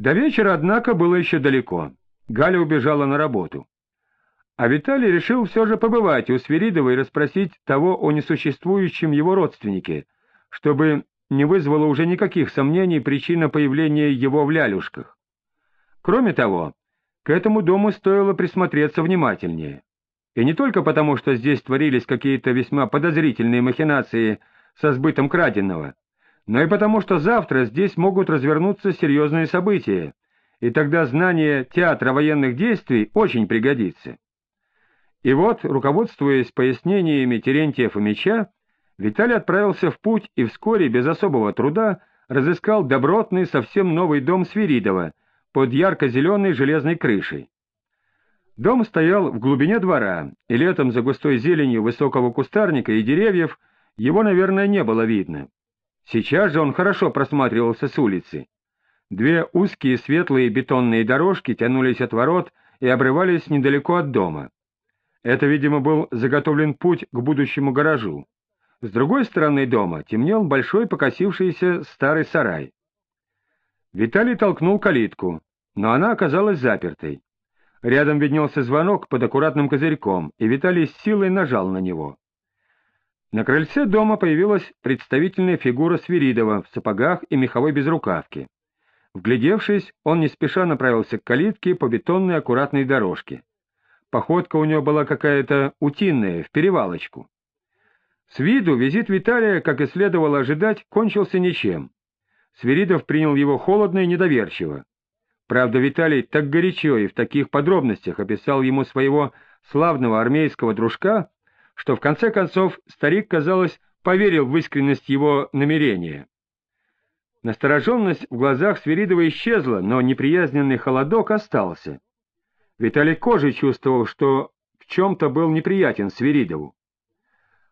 До вечера, однако, было еще далеко. Галя убежала на работу. А Виталий решил все же побывать у Свиридова и расспросить того о несуществующем его родственнике, чтобы не вызвало уже никаких сомнений причина появления его в лялюшках. Кроме того, к этому дому стоило присмотреться внимательнее. И не только потому, что здесь творились какие-то весьма подозрительные махинации со сбытом краденого, но и потому, что завтра здесь могут развернуться серьезные события, и тогда знание театра военных действий очень пригодится. И вот, руководствуясь пояснениями Терентия Фомича, Виталий отправился в путь и вскоре, без особого труда, разыскал добротный, совсем новый дом Свиридова под ярко-зеленой железной крышей. Дом стоял в глубине двора, и летом за густой зеленью высокого кустарника и деревьев его, наверное, не было видно. Сейчас же он хорошо просматривался с улицы. Две узкие светлые бетонные дорожки тянулись от ворот и обрывались недалеко от дома. Это, видимо, был заготовлен путь к будущему гаражу. С другой стороны дома темнел большой покосившийся старый сарай. Виталий толкнул калитку, но она оказалась запертой. Рядом виднелся звонок под аккуратным козырьком, и Виталий с силой нажал на него. На крыльце дома появилась представительная фигура Свиридова в сапогах и меховой безрукавке. Вглядевшись, он не спеша направился к калитке по бетонной аккуратной дорожке. Походка у него была какая-то утиная, в перевалочку. С виду визит Виталия, как и следовало ожидать, кончился ничем. Свиридов принял его холодно и недоверчиво. Правда, Виталий так горячо и в таких подробностях описал ему своего славного армейского дружка, что в конце концов старик, казалось, поверил в искренность его намерения. Настороженность в глазах Свиридова исчезла, но неприязненный холодок остался. Виталий кожей чувствовал, что в чем-то был неприятен Свиридову.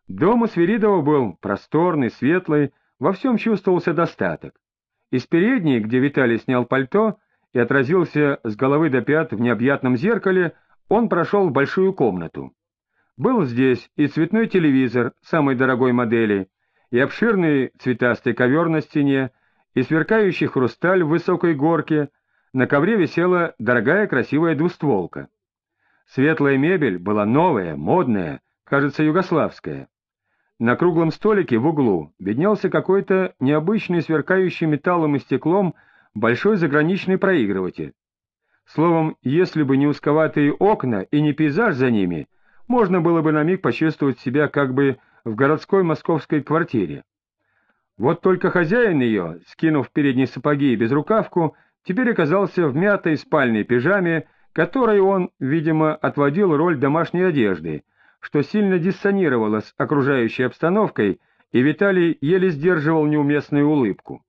Дом у Свиридова был просторный, светлый, во всем чувствовался достаток. Из передней, где Виталий снял пальто и отразился с головы до пят в необъятном зеркале, он прошел в большую комнату. Был здесь и цветной телевизор самой дорогой модели, и обширный цветастый ковер на стене, и сверкающий хрусталь в высокой горке, на ковре висела дорогая красивая двустволка. Светлая мебель была новая, модная, кажется, югославская. На круглом столике в углу виднелся какой-то необычный сверкающий металлом и стеклом большой заграничный проигрыватель. Словом, если бы не узковатые окна и не пейзаж за ними, можно было бы на миг почувствовать себя как бы в городской московской квартире. Вот только хозяин ее, скинув передние сапоги и безрукавку, теперь оказался в мятой спальной пижаме, которой он, видимо, отводил роль домашней одежды, что сильно диссонировало с окружающей обстановкой, и Виталий еле сдерживал неуместную улыбку.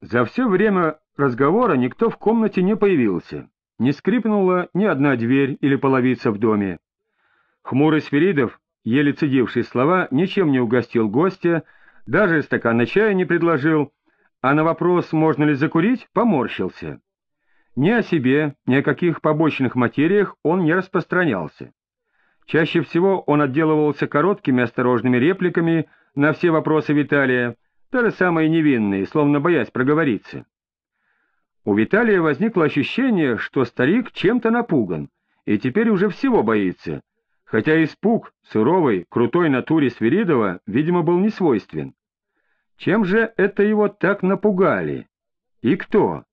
За все время разговора никто в комнате не появился, не скрипнула ни одна дверь или половица в доме. Хмурый Сферидов, еле цедивший слова, ничем не угостил гостя, даже стакана чая не предложил, а на вопрос, можно ли закурить, поморщился. Ни о себе, ни о каких побочных материях он не распространялся. Чаще всего он отделывался короткими осторожными репликами на все вопросы Виталия, даже самые невинные, словно боясь проговориться. У Виталия возникло ощущение, что старик чем-то напуган, и теперь уже всего боится, хотя испуг суровой, крутой натуре Свиридова, видимо, был не свойствен. Чем же это его так напугали? И кто?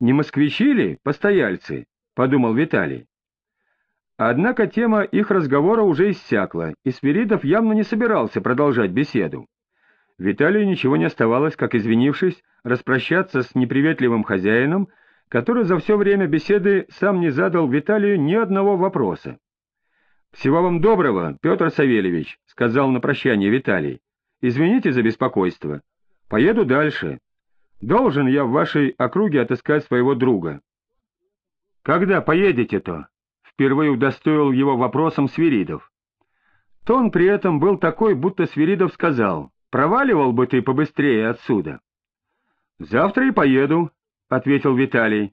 Не москвичи ли, постояльцы? — подумал Виталий. Однако тема их разговора уже иссякла, и Свиридов явно не собирался продолжать беседу. Виталию ничего не оставалось, как, извинившись, распрощаться с неприветливым хозяином, который за все время беседы сам не задал Виталию ни одного вопроса. «Всего вам доброго, Петр Савельевич», — сказал на прощание Виталий. «Извините за беспокойство. Поеду дальше. Должен я в вашей округе отыскать своего друга». «Когда поедете-то?» впервые удостоил его вопросом Свиридов. Тон при этом был такой, будто Свиридов сказал, «Проваливал бы ты побыстрее отсюда». «Завтра и поеду», — ответил Виталий.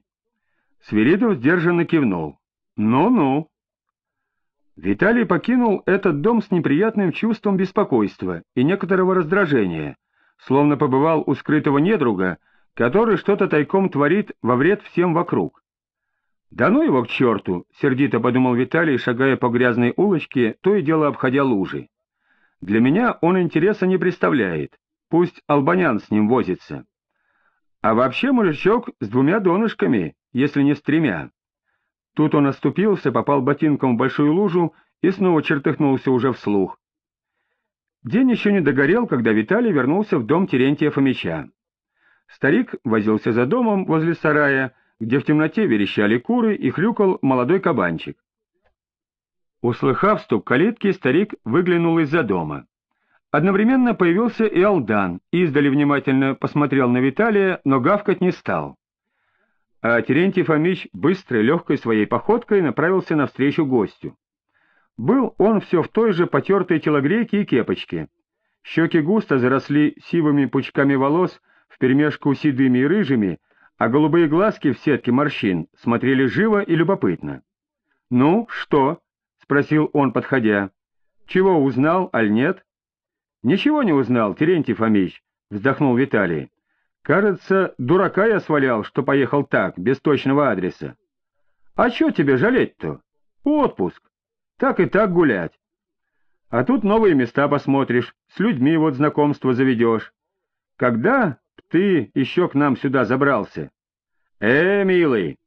Свиридов сдержанно кивнул. «Ну-ну». Виталий покинул этот дом с неприятным чувством беспокойства и некоторого раздражения, словно побывал у скрытого недруга, который что-то тайком творит во вред всем вокруг. «Да ну его к черту!» — сердито подумал Виталий, шагая по грязной улочке, то и дело обходя лужи. «Для меня он интереса не представляет. Пусть Албанян с ним возится. А вообще мужичок с двумя донышками, если не с тремя». Тут он оступился, попал ботинком в большую лужу и снова чертыхнулся уже вслух. День еще не догорел, когда Виталий вернулся в дом Терентия Фомича. Старик возился за домом возле сарая, где в темноте верещали куры и хрюкал молодой кабанчик. Услыхав стук калитки, старик выглянул из-за дома. Одновременно появился и Алдан, издали внимательно посмотрел на Виталия, но гавкать не стал. А Терентий Фомич быстрой, легкой своей походкой направился навстречу гостю. Был он все в той же потертой телогрейке и кепочке. Щеки густо заросли сивыми пучками волос вперемешку седыми и рыжими, а голубые глазки в сетке морщин смотрели живо и любопытно. — Ну, что? — спросил он, подходя. — Чего узнал, аль нет? — Ничего не узнал, Терентий Фомич, — вздохнул Виталий. — Кажется, дурака я свалял, что поехал так, без точного адреса. — А что тебе жалеть-то? Отпуск. Так и так гулять. А тут новые места посмотришь, с людьми вот знакомство заведешь. Когда ты еще к нам сюда забрался? Э, милый,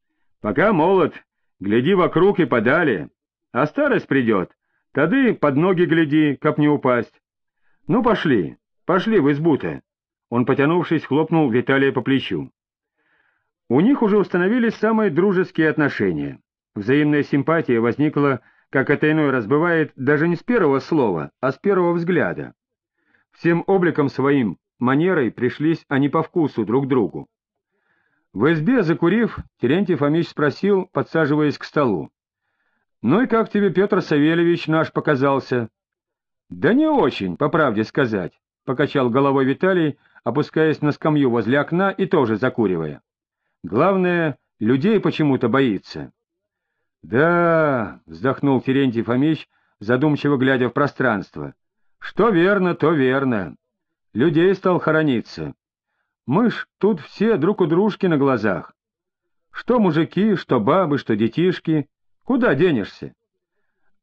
пока молод, гляди вокруг и подали. А старость придет, тады под ноги гляди, как не упасть. Ну, пошли, пошли в избу-то. Он, потянувшись, хлопнул Виталия по плечу. У них уже установились самые дружеские отношения. Взаимная симпатия возникла как это иной раз бывает, даже не с первого слова, а с первого взгляда. Всем обликом своим, манерой пришлись они по вкусу друг другу. В избе, закурив, Терентий Фомич спросил, подсаживаясь к столу. — Ну и как тебе Петр Савельевич наш показался? — Да не очень, по правде сказать, — покачал головой Виталий, опускаясь на скамью возле окна и тоже закуривая. — Главное, людей почему-то боится. «Да», — вздохнул Терентий Фомич, задумчиво глядя в пространство, — «что верно, то верно. Людей стал хорониться. Мы ж тут все друг у дружки на глазах. Что мужики, что бабы, что детишки. Куда денешься?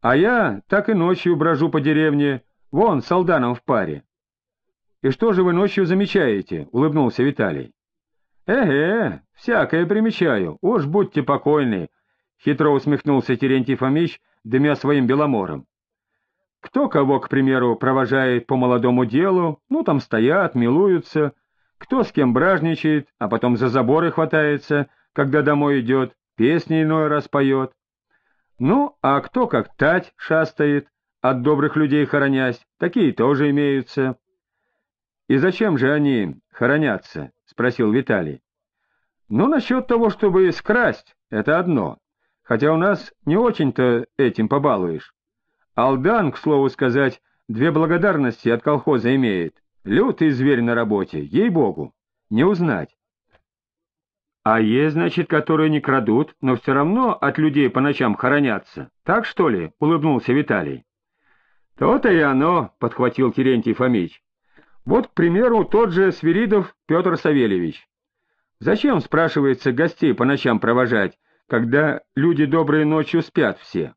А я так и ночью брожу по деревне, вон, с Алданом в паре. — И что же вы ночью замечаете? — улыбнулся Виталий. — Эге, всякое примечаю, уж будьте покойны, — хитро усмехнулся Терентий Фомич, дымя своим беломором. Кто кого, к примеру, провожает по молодому делу, ну, там стоят, милуются, кто с кем бражничает, а потом за заборы хватается, когда домой идет, песни иной раз поет. Ну, а кто как тать шастает, от добрых людей хоронясь, такие тоже имеются. — И зачем же они хоронятся? — спросил Виталий. — Ну, насчет того, чтобы скрасть, это одно хотя у нас не очень-то этим побалуешь. Алдан, к слову сказать, две благодарности от колхоза имеет. Лютый зверь на работе, ей-богу, не узнать. А есть, значит, которые не крадут, но все равно от людей по ночам хоронятся. Так что ли? — улыбнулся Виталий. То-то и оно, — подхватил Терентий Фомич. Вот, к примеру, тот же Свиридов Петр Савельевич. Зачем, спрашивается, гостей по ночам провожать, когда люди добрые ночью спят все.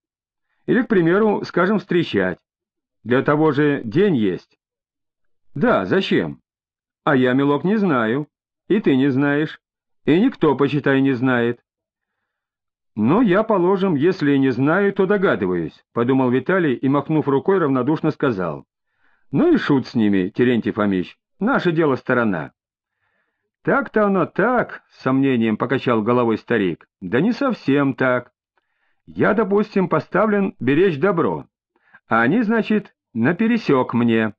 Или, к примеру, скажем, встречать. Для того же день есть. Да, зачем? А я, милок, не знаю. И ты не знаешь. И никто, почитай, не знает. «Ну, я, положим, если и не знаю, то догадываюсь», — подумал Виталий и, махнув рукой, равнодушно сказал. «Ну и шут с ними, Терентий Фомич, наше дело сторона». «Так-то оно так», — с сомнением покачал головой старик. «Да не совсем так. Я, допустим, поставлен беречь добро, а они, значит, напересек мне.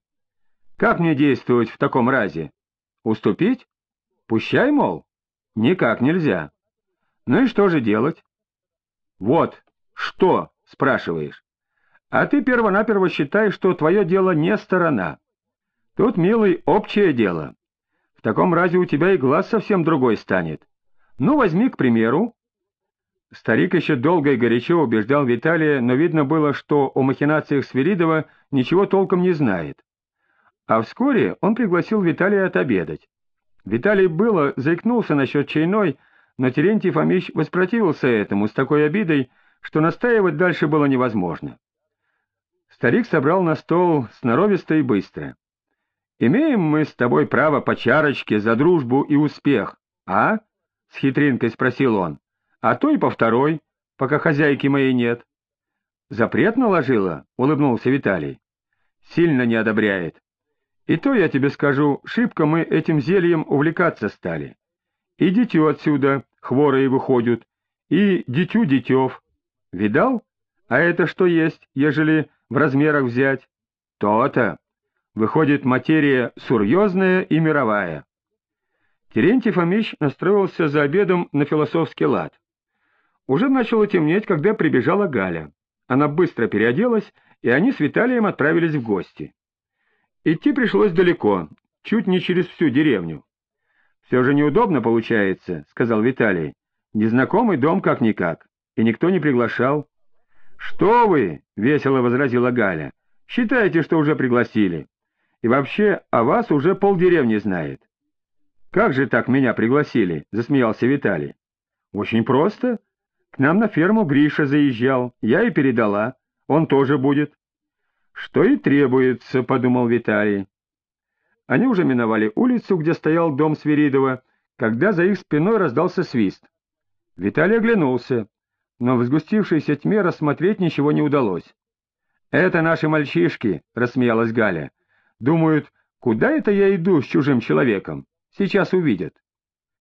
Как мне действовать в таком разе? Уступить? Пущай, мол? Никак нельзя. Ну и что же делать?» «Вот, что?» — спрашиваешь. «А ты первонаперво считай, что твое дело не сторона. Тут, милый, общее дело» таком разе у тебя и глаз совсем другой станет. Ну, возьми, к примеру...» Старик еще долго и горячо убеждал Виталия, но видно было, что о махинациях Свиридова ничего толком не знает. А вскоре он пригласил Виталия отобедать. Виталий было заикнулся насчет чайной, но Терентий Фомич воспротивился этому с такой обидой, что настаивать дальше было невозможно. Старик собрал на стол сноровисто и быстро. «Имеем мы с тобой право по чарочке за дружбу и успех, а?» — с хитринкой спросил он. «А то и по второй, пока хозяйки моей нет». «Запрет наложила?» — улыбнулся Виталий. «Сильно не одобряет. И то я тебе скажу, шибко мы этим зельем увлекаться стали. И дитё отсюда хворые выходят, и дитю дитёв. Видал? А это что есть, ежели в размерах взять? То-то. Выходит, материя серьезная и мировая. Терентий Фомич настроился за обедом на философский лад. Уже начало темнеть, когда прибежала Галя. Она быстро переоделась, и они с Виталием отправились в гости. Идти пришлось далеко, чуть не через всю деревню. «Все же неудобно получается», — сказал Виталий. «Незнакомый дом как-никак, и никто не приглашал». «Что вы?» — весело возразила Галя. «Считайте, что уже пригласили. И вообще о вас уже полдеревни знает». «Как же так меня пригласили?» — засмеялся Виталий. «Очень просто. К нам на ферму Гриша заезжал, я и передала. Он тоже будет». «Что и требуется», — подумал Виталий. Они уже миновали улицу, где стоял дом Свиридова, когда за их спиной раздался свист. Виталий оглянулся, но в сгустившейся тьме рассмотреть ничего не удалось. «Это наши мальчишки», — рассмеялась Галя. «Думают, куда это я иду с чужим человеком? Сейчас увидят».